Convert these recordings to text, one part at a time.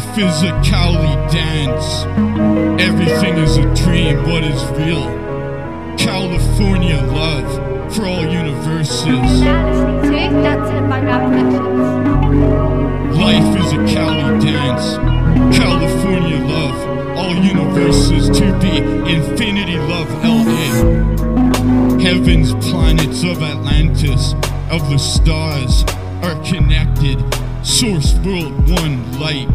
Life is a Cali dance. Everything is a dream. What is real? California love for all universes. Now listening to Dancing at Bangor Productions. Life is a Cali dance. California love, all universes to be infinity love LA. Heavens, planets of Atlantis, of the stars are connected. Source world, one light,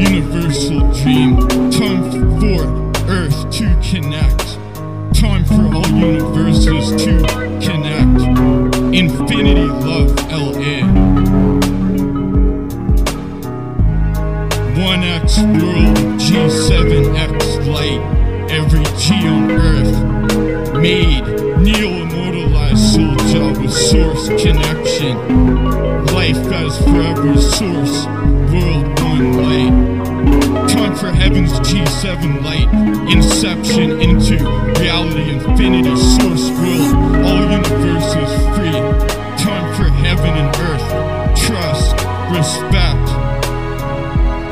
universal dream. Time for Earth to connect. Time for all universes to connect. Infinity love LA. 1x world, G7x light, every G on earth, made, neo immortalized soul job with source connection. Source, world one light. Time for heaven's G7 light, inception into reality, infinity, source world, all universes free. Time for heaven and earth, trust, respect.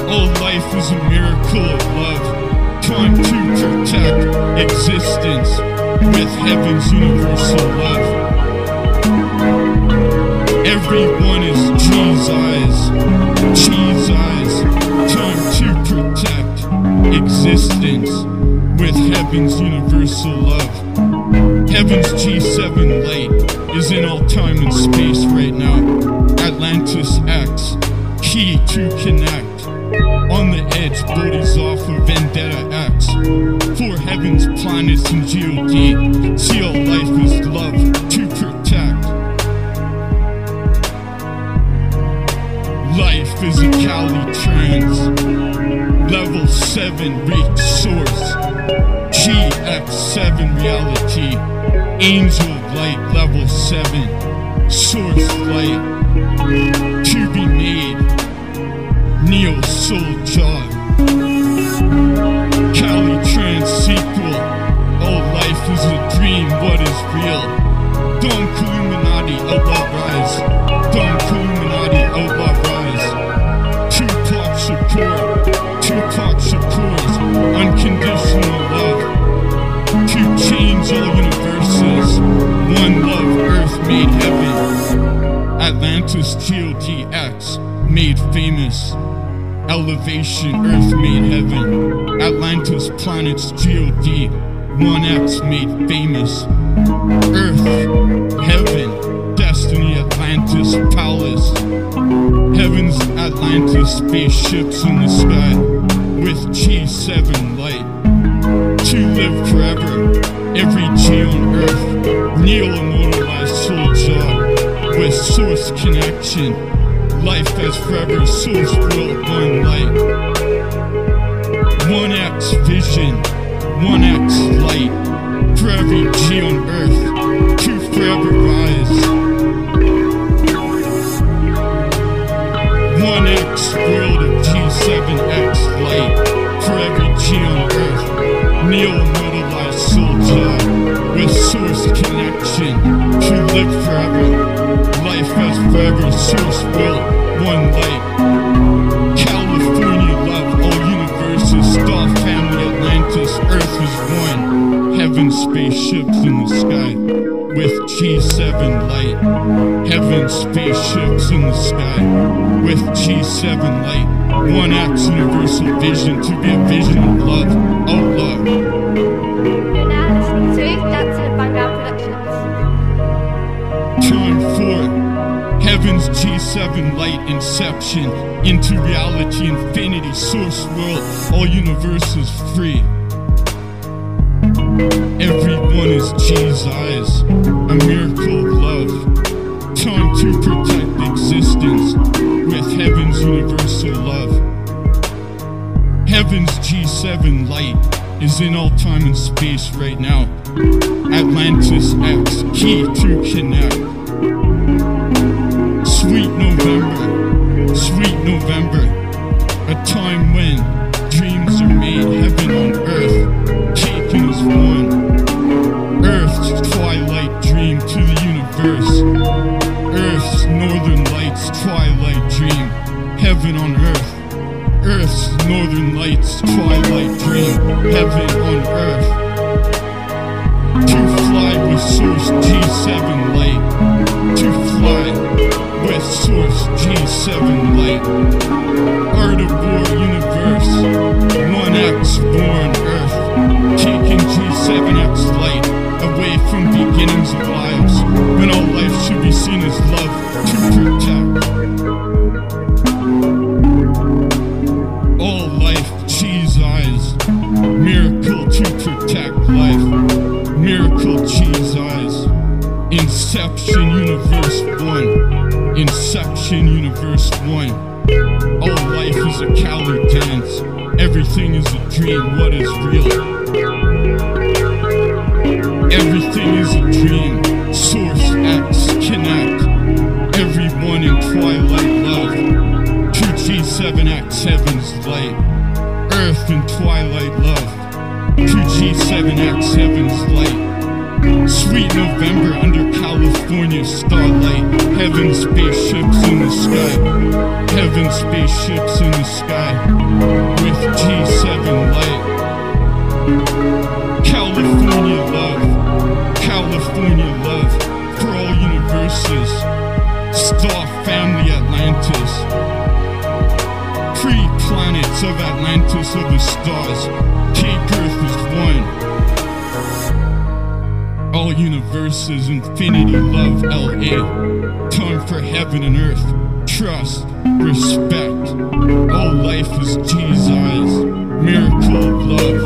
All life is a miracle of love. Time to protect existence with heaven's universal love. Everyone is G's eyes. G's eyes. Time to protect existence with heaven's universal love. Heaven's G7 light is in all time and space right now. Atlantis X, key to connect. On the edge, bodies off of Vendetta X. For heaven's planets and GOD. See all life Seven resource, GF7 reality, angel light level 7, source light, QB. To change all universes. One love, earth made heaven. Atlantis GOTX made famous. Elevation, Earth made heaven. Atlantis, planets, GOD. 1X made famous. Earth, heaven, destiny, Atlantis, palace. Heaven's Atlantis, spaceships in the sky. With G7 light. To live forever, every G on Earth. Neo immortalized soul job. With source connection. Life as forever, source world, one light. 1x vision, 1x light. Spaceships in the sky with G7 light. Heaven spaceships in the sky with G7 light. One acts universal vision to be a vision of love, of love. You're now listening to Dancing at Bangor Productions. Time for Heaven's G7 light inception into reality, infinity, source world, all universes free. Everyone is eyes, a miracle of love. Time to protect existence with heaven's universal love. Heaven's G7 light is in all time and space right now. Atlantis X, key to connect. Sweet November, sweet November, G7. Art of War Universe, 1X born Earth. Taking G7X light away from beginnings of lives when all life should be seen as love to protect. All life, cheese eyes. Miracle to protect life. Miracle, cheese eyes. Inception, universe one. Inception, universe one. All life is a Cali dance. Everything is a dream. What is real? Everything is a dream. Source X, connect. Everyone in twilight love. 2G7X, heaven's light. Earth in twilight love. 2G7X, heaven's light. Sweet November under California starlight. Heaven spaceships in the sky. Heaven spaceships in the sky. With G7 light. California love. California love. For all universes. Star family Atlantis. Three planets of Atlantis of the stars. Take Earth as one. All universes, infinity, love, LA. Time for heaven and earth. Trust, respect. All life is eyes. Miracle of love.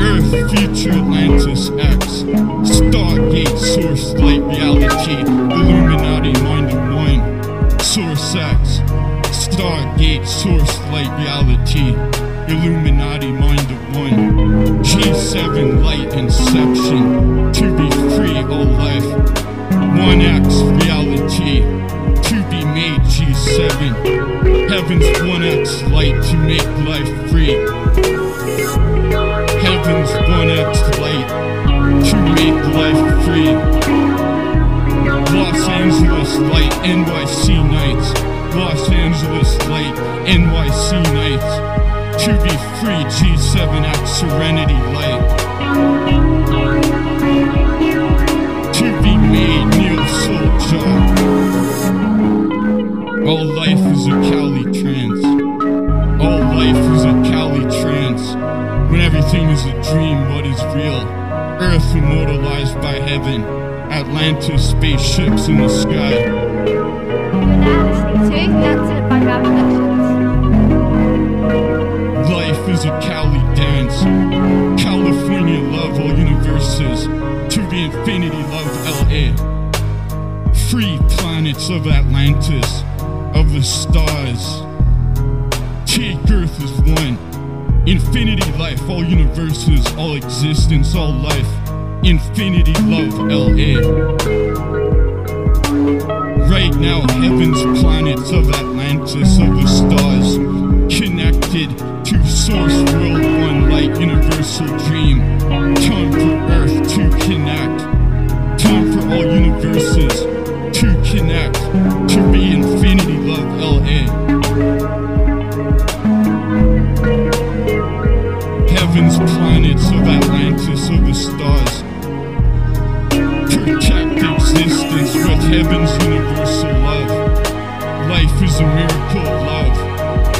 Earth, future, Atlantis, X. Stargate, source, light, reality. Illuminati, mind of one. Source X. Stargate, source, light, reality. Illuminati, one. G7, light, inception. To be free, all life. 1X, reality. To be made, G7. Heaven's 1X, light, to make life free. Heaven's 1X, light, to make life free. Los Angeles light, NYC nights. Los Angeles light, NYC nights. To be free, G7X Serenity light. Real? Earth immortalized by heaven. Atlantis spaceships in the sky. Life is a Cali dance. California love all universes. To the infinity love LA. Free planets of Atlantis. Of the stars. Take Earth as one. Infinity life, all universes, all existence, all life. Infinity love LA. Right now, heaven's planets of Atlantis, of the stars, connected to Source World One Light Universal with heaven's universal love. Life is a miracle of love.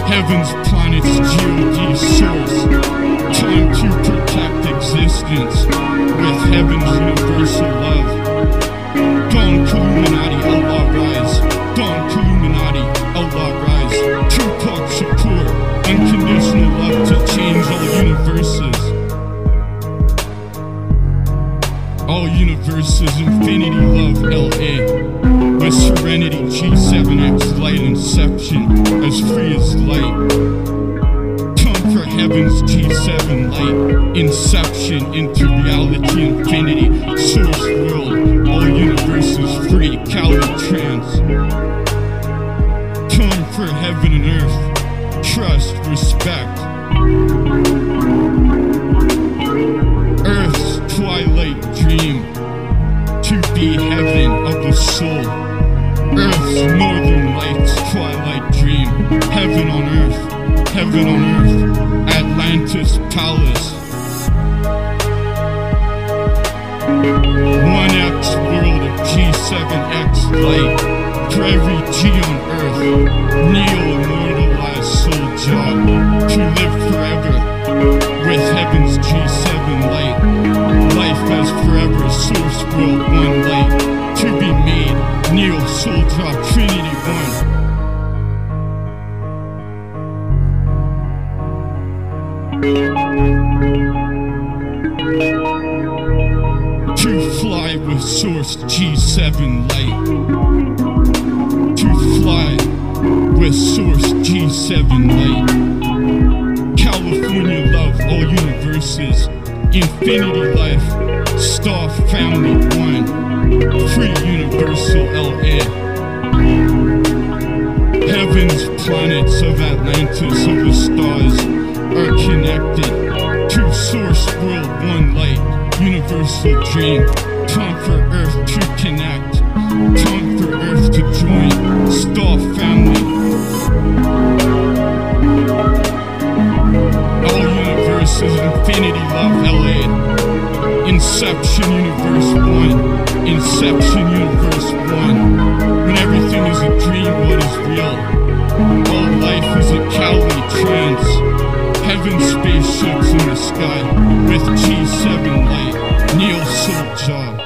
Heaven's planets, GOD source. Time to protect existence with heaven's universal love. Dawn Illuminati, Allah rise. into reality and infinity. Source world, all universes free, Calitrans. Come for heaven and earth, trust, respect. Earth's twilight dream to be heaven of the soul. Earth's northern lights, twilight dream, heaven on earth, heaven on earth, Atlantis palace. 1X world of G7X light. For every G on earth, Neo immortalized soul job to live forever with heaven's G7 light. Life as forever, source will one light to be made. Neo soul job G7 light. To fly with source G7 light. California love all universes. Infinity life. Star family one. Free universal LA. Heavens, planets of Atlantis, of the stars are connected to source world one light, universal dream. Time for Earth to connect, time for Earth to join. Star family. All universes, infinity love LA. Inception universe one, Inception universe one. When everything is a dream, what is real? All life is a Cali trance. Heaven spaceships in the sky with G7 light. Neil Soul.